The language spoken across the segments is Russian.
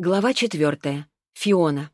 Глава четвертая. Фиона.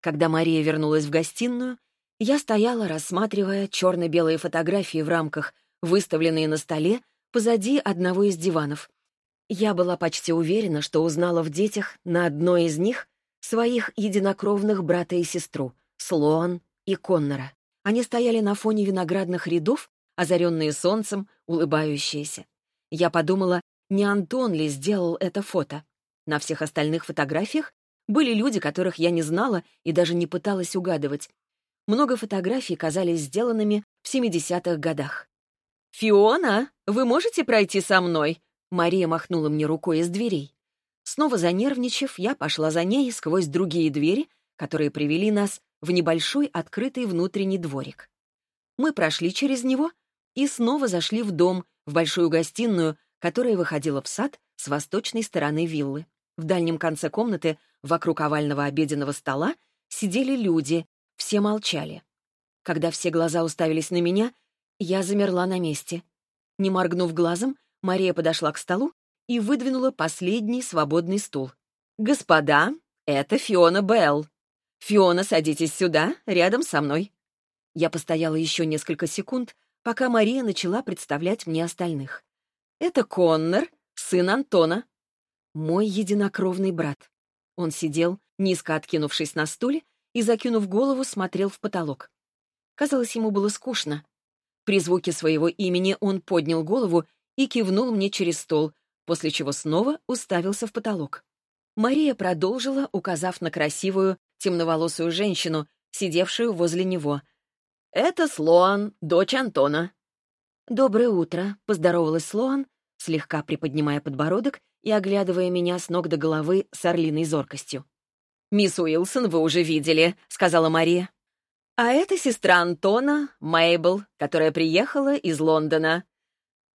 Когда Мария вернулась в гостиную, я стояла, рассматривая черно-белые фотографии в рамках, выставленные на столе позади одного из диванов. Я была почти уверена, что узнала в детях на одной из них своих единокровных брата и сестру, Слоан и Коннора. Они стояли на фоне виноградных рядов, озаренные солнцем, улыбающиеся. Я подумала, не Антон ли сделал это фото. На всех остальных фотографиях были люди, которых я не знала и даже не пыталась угадывать. Много фотографий казались сделанными в 70-х годах. «Фиона, вы можете пройти со мной?» Мария махнула мне рукой из дверей. Снова занервничав, я пошла за ней сквозь другие двери, которые привели нас в небольшой открытый внутренний дворик. Мы прошли через него и снова зашли в дом, в большую гостиную, которая выходила в сад с восточной стороны виллы. В дальнем конце комнаты, вокруг овального обеденного стола, сидели люди, все молчали. Когда все глаза уставились на меня, я замерла на месте. Не моргнув глазом, Мария подошла к столу и выдвинула последний свободный стул. «Господа, это Фиона Белл. «Фиона, садитесь сюда, рядом со мной». Я постояла еще несколько секунд, пока Мария начала представлять мне остальных. «Это Коннор, сын Антона. Мой единокровный брат». Он сидел, низко откинувшись на стуле, и, закинув голову, смотрел в потолок. Казалось, ему было скучно. При звуке своего имени он поднял голову и кивнул мне через стол, после чего снова уставился в потолок. Мария продолжила, указав на красивую, темноволосую женщину, сидевшую возле него. «Это Слоан, дочь Антона». «Доброе утро», — поздоровалась Слоан, слегка приподнимая подбородок и оглядывая меня с ног до головы с орлиной зоркостью. «Мисс Уилсон вы уже видели», — сказала Мария. «А это сестра Антона, Мейбл, которая приехала из Лондона».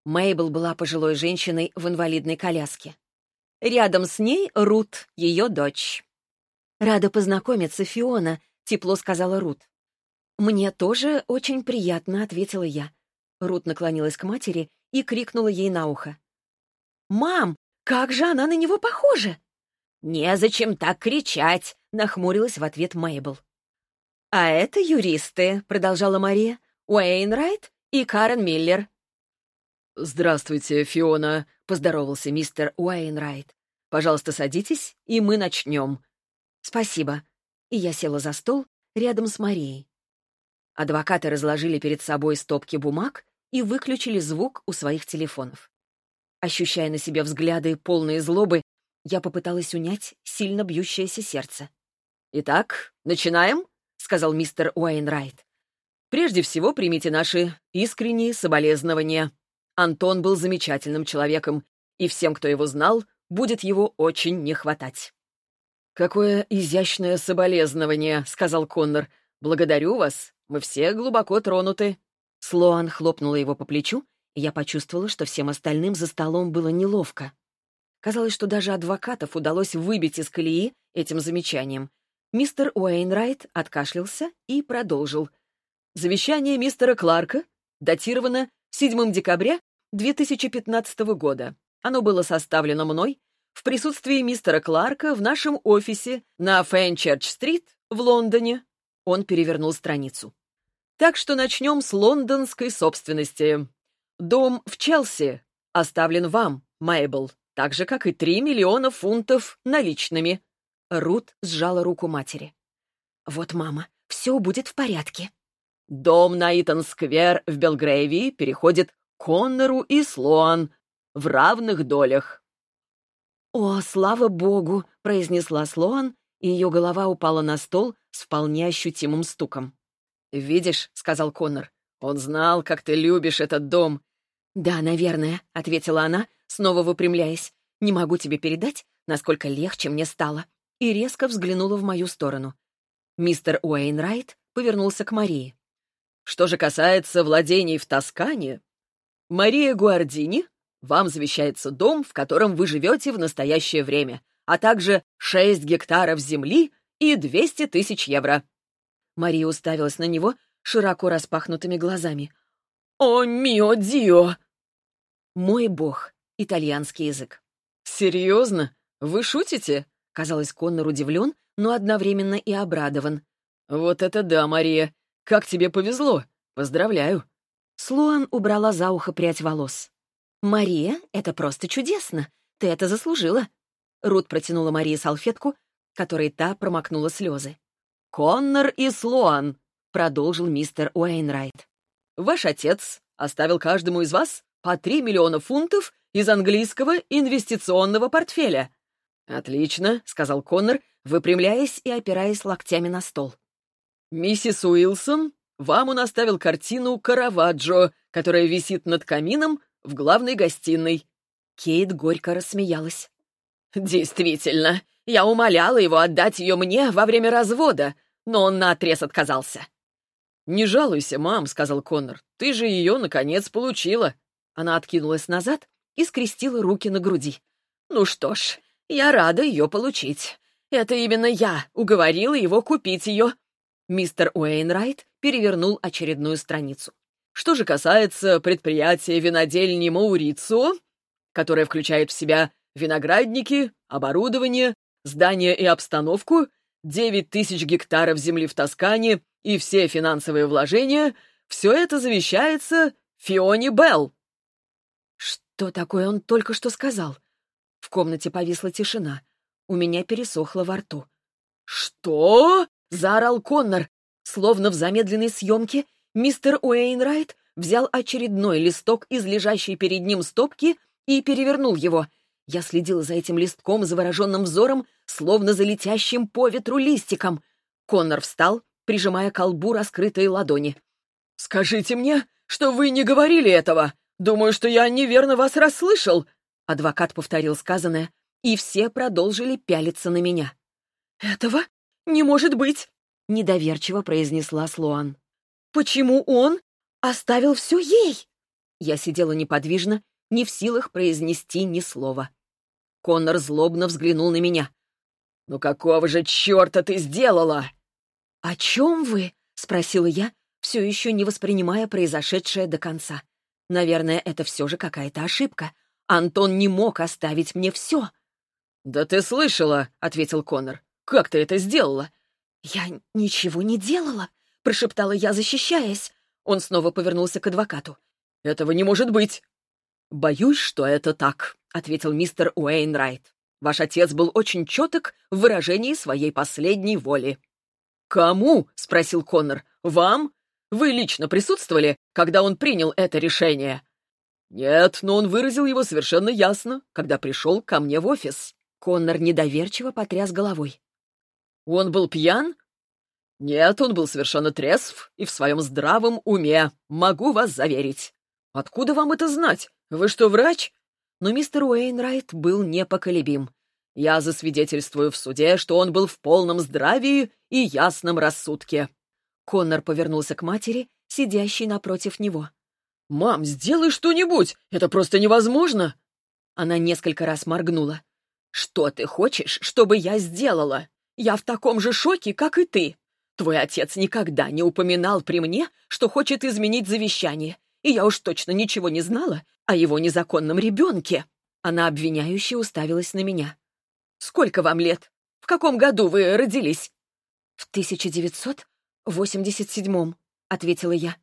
Мейбл была пожилой женщиной в инвалидной коляске. Рядом с ней Рут, ее дочь. «Рада познакомиться, Фиона», — тепло сказала Рут. «Мне тоже очень приятно», — ответила я. Рут наклонилась к матери и крикнула ей на ухо. «Мам, как же она на него похожа!» «Незачем так кричать!» — нахмурилась в ответ Мейбл. «А это юристы», — продолжала Мария, «Уэйнрайт и Карен Миллер». «Здравствуйте, Фиона», — поздоровался мистер Уэйнрайт. «Пожалуйста, садитесь, и мы начнем. «Спасибо». И я села за стол рядом с Марией. Адвокаты разложили перед собой стопки бумаг и выключили звук у своих телефонов. Ощущая на себе взгляды, полные злобы, я попыталась унять сильно бьющееся сердце. «Итак, начинаем?» — сказал мистер Уэйнрайт. «Прежде всего примите наши искренние соболезнования. Антон был замечательным человеком, и всем, кто его знал, будет его очень не хватать. «Какое изящное соболезнование», — сказал Коннор. «Благодарю вас. Мы все глубоко тронуты». Слоан хлопнула его по плечу, и я почувствовала, что всем остальным за столом было неловко. Казалось, что даже адвокатов удалось выбить из колеи этим замечанием. Мистер Уэйнрайт откашлялся и продолжил. «Завещание мистера Кларка датировано 7 декабря 2015 года. Оно было составлено мной в присутствии мистера Кларка в нашем офисе на Фенчерч-стрит в Лондоне. Он перевернул страницу. Так что начнем с лондонской собственности. Дом в Челси оставлен вам, Мейбл, так же, как и 3 миллиона фунтов наличными. Рут сжала руку матери. «Вот, мама, все будет в порядке». Дом на Итон-сквер в Белгрейви переходит Коннору и Слоан в равных долях. «О, слава богу!» — произнесла Слоан, и ее голова упала на стол с вполне ощутимым стуком. «Видишь», — сказал Коннор, — «он знал, как ты любишь этот дом». «Да, наверное», — ответила она, снова выпрямляясь. «Не могу тебе передать, насколько легче мне стало». И резко взглянула в мою сторону. Мистер Уэйнрайт повернулся к Марии. «Что же касается владений в Тоскане, Мария Гуардини вам завещается дом, в котором вы живете в настоящее время, а также 6 гектаров земли и 200 тысяч евро». Мария уставилась на него широко распахнутыми глазами. «О, мио дио!» «Мой бог» — итальянский язык. «Серьезно? Вы шутите?» Казалось, Коннор удивлен, но одновременно и обрадован. «Вот это да, Мария! Как тебе повезло! Поздравляю!» Слоан убрала за ухо прядь волос. «Мария, это просто чудесно! Ты это заслужила!» Рут протянула Марии салфетку, которой та промокнула слезы. «Коннор и Слоан», — продолжил мистер Уэйнрайт. «Ваш отец оставил каждому из вас по три миллиона фунтов из английского инвестиционного портфеля». «Отлично», — сказал Коннор, выпрямляясь и опираясь локтями на стол. «Миссис Уилсон, вам он оставил картину «Караваджо», которая висит над камином в главной гостиной». Кейт горько рассмеялась. «Действительно, я умоляла его отдать ее мне во время развода, но он наотрез отказался». «Не жалуйся, мам», — сказал Коннор. «Ты же ее, наконец, получила». Она откинулась назад и скрестила руки на груди. «Ну что ж, я рада ее получить. Это именно я уговорила его купить ее». Мистер Уэйнрайт перевернул очередную страницу. «Что же касается предприятия винодельни Маурицу, которое включает в себя виноградники, оборудование, здание и обстановку, 9 тысяч гектаров земли в Тоскане и все финансовые вложения, все это завещается Фионе Белл. Что такое он только что сказал? В комнате повисла тишина. У меня пересохло во рту. «Что?» — заорал Коннор. Словно в замедленной съемке, мистер Уэйнрайт взял очередной листок из лежащей перед ним стопки и перевернул его — я следила за этим листком завороженным взором, словно за летящим по ветру листиком. Коннор встал, прижимая колбу раскрытые ладони. «Скажите мне, что вы не говорили этого! Думаю, что я неверно вас расслышал!» Адвокат повторил сказанное, и все продолжили пялиться на меня. «Этого не может быть!» — недоверчиво произнесла Слоан. «Почему он оставил все ей?» Я сидела неподвижно, не в силах произнести ни слова. Коннор злобно взглянул на меня. «Ну какого же черта ты сделала?» «О чем вы?» — спросила я, все еще не воспринимая произошедшее до конца. Наверное, это все же какая-то ошибка. Антон не мог оставить мне все. «Да ты слышала», — ответил Коннор. «Как ты это сделала?» «Я ничего не делала», — прошептала я, защищаясь. Он снова повернулся к адвокату. «Этого не может быть!» «Боюсь, что это так», — ответил мистер Уэйнрайт. «Ваш отец был очень четок в выражении своей последней воли». «Кому?» — спросил Коннор. «Вам? Вы лично присутствовали, когда он принял это решение?» «Нет, но он выразил его совершенно ясно, когда пришел ко мне в офис». Коннор недоверчиво потряс головой. «Он был пьян?» «Нет, он был совершенно трезв и в своем здравом уме, могу вас заверить». «Откуда вам это знать? Вы что, врач?» Но мистер Уэйнрайт был непоколебим. «Я засвидетельствую в суде, что он был в полном здравии и ясном рассудке». Коннор повернулся к матери, сидящей напротив него. «Мам, сделай что-нибудь! Это просто невозможно!» Она несколько раз моргнула. «Что ты хочешь, чтобы я сделала? Я в таком же шоке, как и ты. Твой отец никогда не упоминал при мне, что хочет изменить завещание, и я уж точно ничего не знала о его незаконном ребенке. Она обвиняюще уставилась на меня. «Сколько вам лет? В каком году вы родились?» «В 1987-м», — ответила я.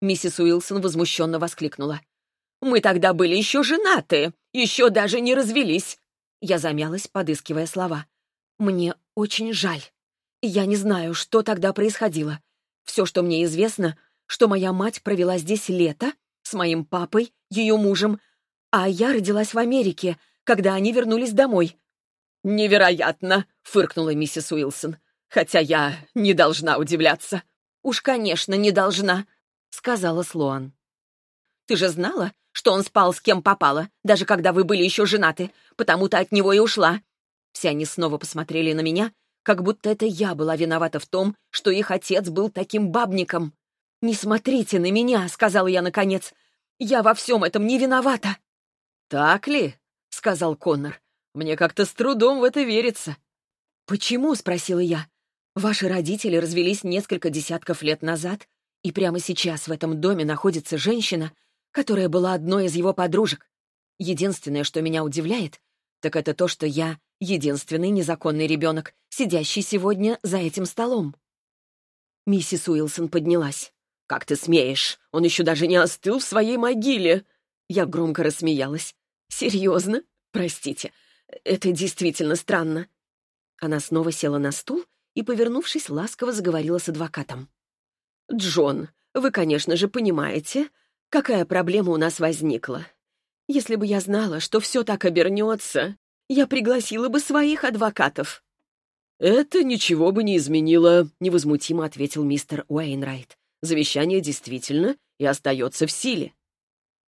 Миссис Уилсон возмущенно воскликнула. «Мы тогда были еще женаты, еще даже не развелись». Я замялась, подыскивая слова. «Мне очень жаль. Я не знаю, что тогда происходило. Все, что мне известно, что моя мать провела здесь лето с моим папой, ее мужем, а я родилась в Америке, когда они вернулись домой. «Невероятно!» — фыркнула миссис Уилсон. «Хотя я не должна удивляться». «Уж, конечно, не должна», — сказала Слоан. «Ты же знала, что он спал с кем попало, даже когда вы были еще женаты, потому-то от него и ушла». Все они снова посмотрели на меня, как будто это я была виновата в том, что их отец был таким бабником. «Не смотрите на меня», — сказала я наконец. «Я во всем этом не виновата». «Так ли?» — сказал Коннор. «Мне как-то с трудом в это верится». «Почему?» — спросила я. Ваши родители развелись несколько десятков лет назад, и прямо сейчас в этом доме находится женщина, которая была одной из его подружек. Единственное, что меня удивляет, так это то, что я единственный незаконный ребенок, сидящий сегодня за этим столом. Миссис Уилсон поднялась. «Как ты смеешь? Он еще даже не остыл в своей могиле!» Я громко рассмеялась. «Серьезно? Простите, это действительно странно». Она снова села на стул и, повернувшись, ласково заговорила с адвокатом. «Джон, вы, конечно же, понимаете, какая проблема у нас возникла. Если бы я знала, что все так обернется, я пригласила бы своих адвокатов». «Это ничего бы не изменило», — невозмутимо ответил мистер Уэйнрайт. «Завещание действительно и остается в силе».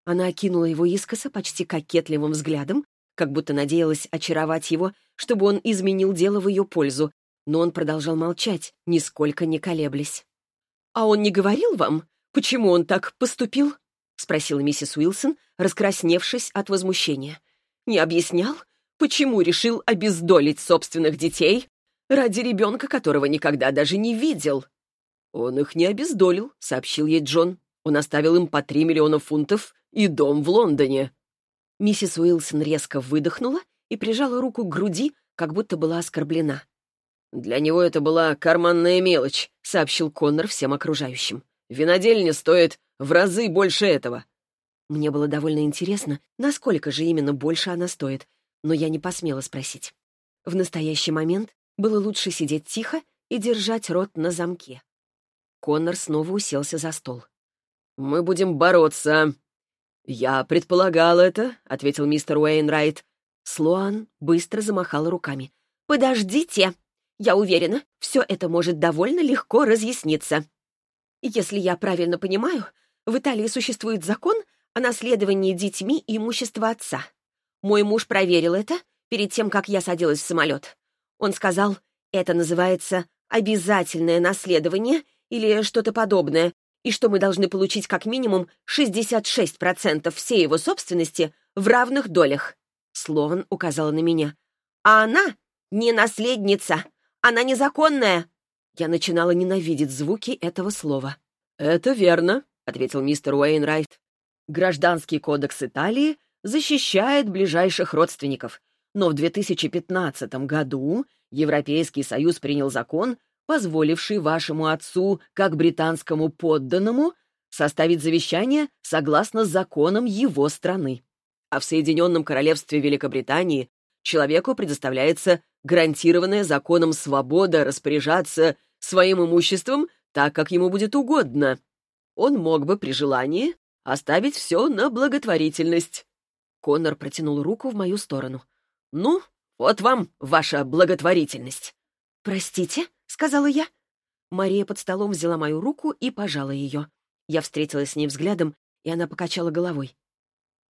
Она окинула его искоса почти кокетливым взглядом, как будто надеялась очаровать его, чтобы он изменил дело в ее пользу, но он продолжал молчать, нисколько не колеблясь. «А он не говорил вам, почему он так поступил?» — спросила миссис Уилсон, раскрасневшись от возмущения. «Не объяснял, почему решил обездолить собственных детей ради ребенка, которого никогда даже не видел?» «Он их не обездолил», — сообщил ей Джон. «Он оставил им по три миллиона фунтов и дом в Лондоне». Миссис Уилсон резко выдохнула и прижала руку к груди, как будто была оскорблена. «Для него это была карманная мелочь», — сообщил Коннор всем окружающим. «Винодельня стоит в разы больше этого». Мне было довольно интересно, насколько же именно больше она стоит, но я не посмела спросить. В настоящий момент было лучше сидеть тихо и держать рот на замке. Коннор снова уселся за стол. «Мы будем бороться». «Я предполагал это», — ответил мистер Уэйнрайт. Слоан быстро замахала руками. «Подождите! Я уверена, все это может довольно легко разъясниться. Если я правильно понимаю, в Италии существует закон о наследовании детьми имущества отца. Мой муж проверил это перед тем, как я садилась в самолет. Он сказал, это называется обязательное наследование или что-то подобное, и что мы должны получить как минимум 66% всей его собственности в равных долях. Слован указала на меня. А она не наследница, она незаконная. Я начинала ненавидеть звуки этого слова. «Это верно», — ответил мистер Уэйнрайт. «Гражданский кодекс Италии защищает ближайших родственников, но в 2015 году Европейский Союз принял закон, позволивший вашему отцу, как британскому подданному, составить завещание согласно законам его страны. А в Соединенном Королевстве Великобритании человеку предоставляется гарантированная законом свобода распоряжаться своим имуществом так, как ему будет угодно. Он мог бы при желании оставить все на благотворительность. Коннор протянул руку в мою сторону. «Ну, вот вам ваша благотворительность». «Простите», — сказала я. Мария под столом взяла мою руку и пожала ее. Я встретилась с ней взглядом, и она покачала головой.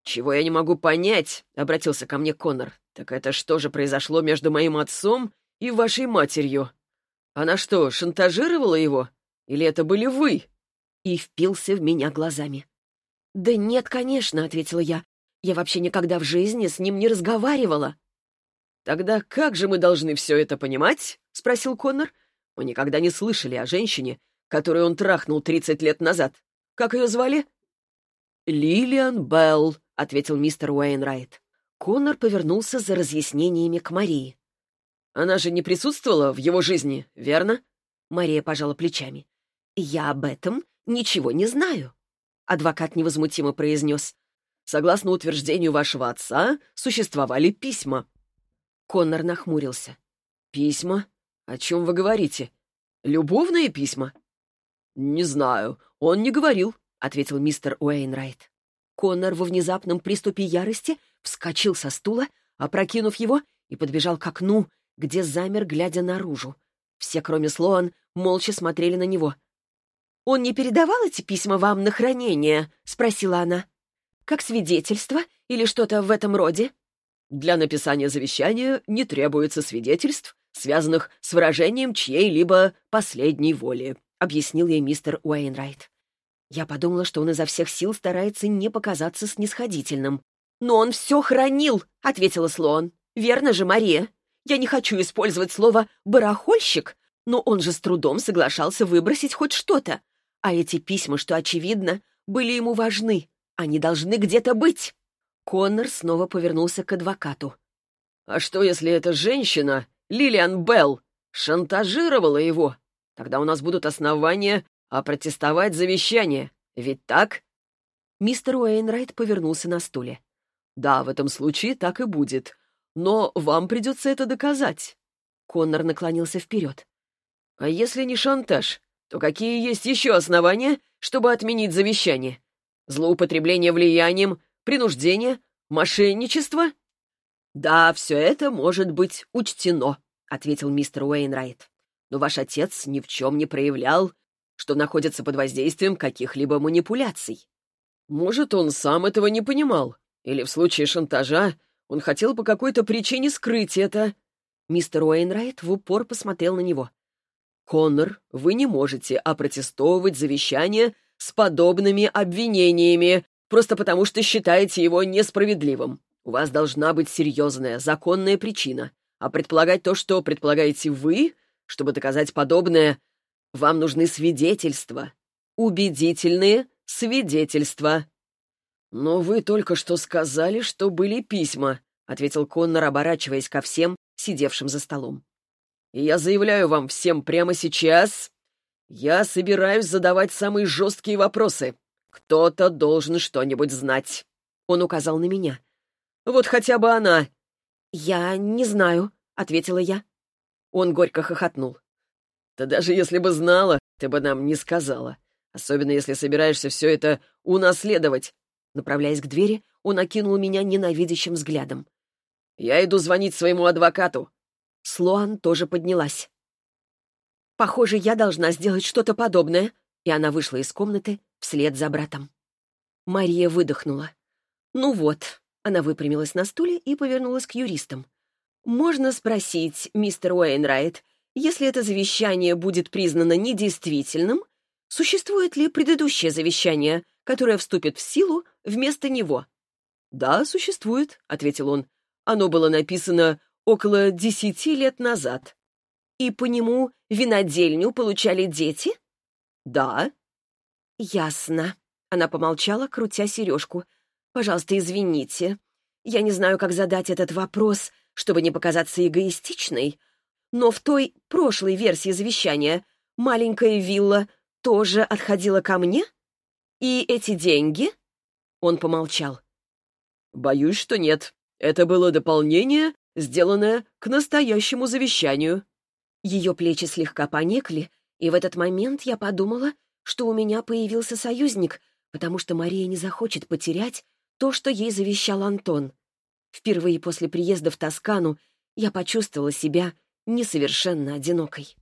«Чего я не могу понять», — обратился ко мне Коннор, «так это что же произошло между моим отцом и вашей матерью? Она что, шантажировала его? Или это были вы?» И впился в меня глазами. «Да нет, конечно», — ответила я. «Я вообще никогда в жизни с ним не разговаривала». «Тогда как же мы должны все это понимать?» — спросил Коннор. «Мы никогда не слышали о женщине, которую он трахнул 30 лет назад. Как ее звали?» «Лилиан Белл», — ответил мистер Уэйнрайт. Коннор повернулся за разъяснениями к Марии. «Она же не присутствовала в его жизни, верно?» Мария пожала плечами. «Я об этом ничего не знаю», — адвокат невозмутимо произнес. «Согласно утверждению вашего отца, существовали письма. Коннор нахмурился. «Письма? О чем вы говорите? Любовные письма?» «Не знаю. Он не говорил», — ответил мистер Уэйнрайт. Коннор во внезапном приступе ярости вскочил со стула, опрокинув его, и подбежал к окну, где замер, глядя наружу. Все, кроме Слоан, молча смотрели на него. «Он не передавал эти письма вам на хранение?» — спросила она. «Как свидетельство или что-то в этом роде?» Для написания завещания не требуется свидетельств, связанных с выражением чьей-либо последней воли», — объяснил ей мистер Уэйнрайт. Я подумала, что он изо всех сил старается не показаться снисходительным. «Но он все хранил», — ответила Слоан. «Верно же, Мария? Я не хочу использовать слово «барахольщик», Но он же с трудом соглашался выбросить хоть что-то. А эти письма, что очевидно, были ему важны. Они должны где-то быть. Коннор снова повернулся к адвокату. «А что, если эта женщина, Лилиан Белл, шантажировала его? Тогда у нас будут основания опротестовать завещание. Ведь так?» Мистер Уэйнрайт повернулся на стуле. «Да, в этом случае так и будет. Но вам придется это доказать». Коннор наклонился вперед. «А если не шантаж, то какие есть еще основания, чтобы отменить завещание? Злоупотребление влиянием, принуждение, мошенничество?» «Да, все это может быть учтено», — ответил мистер Уэйнрайт. «Но ваш отец ни в чем не проявлял, что находится под воздействием каких-либо манипуляций. Может, он сам этого не понимал, или в случае шантажа он хотел по какой-то причине скрыть это». Мистер Уэйнрайт в упор посмотрел на него. «Коннор, вы не можете опротестовывать завещание с подобными обвинениями, просто потому что считаете его несправедливым. У вас должна быть серьезная, законная причина. А предполагать то, что предполагаете вы, чтобы доказать подобное, вам нужны свидетельства. Убедительные свидетельства. «Но вы только что сказали, что были письма», — ответил Коннор, оборачиваясь ко всем, сидевшим за столом. «И я заявляю вам всем прямо сейчас, я собираюсь задавать самые жесткие вопросы. Кто-то должен что-нибудь знать». Он указал на меня. Вот хотя бы она!» «Я не знаю», — ответила я. Он горько хохотнул. «Да даже если бы знала, ты бы нам не сказала. Особенно если собираешься все это унаследовать». Направляясь к двери, он окинул меня ненавидящим взглядом. «Я иду звонить своему адвокату». Слоан тоже поднялась. «Похоже, я должна сделать что-то подобное», и она вышла из комнаты вслед за братом. Мария выдохнула. «Ну вот, она выпрямилась на стуле и повернулась к юристам. «Можно спросить, мистер Уэйнрайт, если это завещание будет признано недействительным, существует ли предыдущее завещание, которое вступит в силу вместо него?» «Да, существует», — ответил он. «Оно было написано около десяти лет назад». «И по нему винодельню получали дети?» «Да». «Ясно». Она помолчала, крутя сережку. Пожалуйста, извините. Я не знаю, как задать этот вопрос, чтобы не показаться эгоистичной, но в той прошлой версии завещания маленькая вилла тоже отходила ко мне? И эти деньги?» Он помолчал. «Боюсь, что нет. Это было дополнение, сделанное к настоящему завещанию». Ее плечи слегка поникли, и в этот момент я подумала, что у меня появился союзник, потому что Мария не захочет потерять то, что ей завещал Антон. Впервые после приезда в Тоскану я почувствовала себя несовершенно одинокой.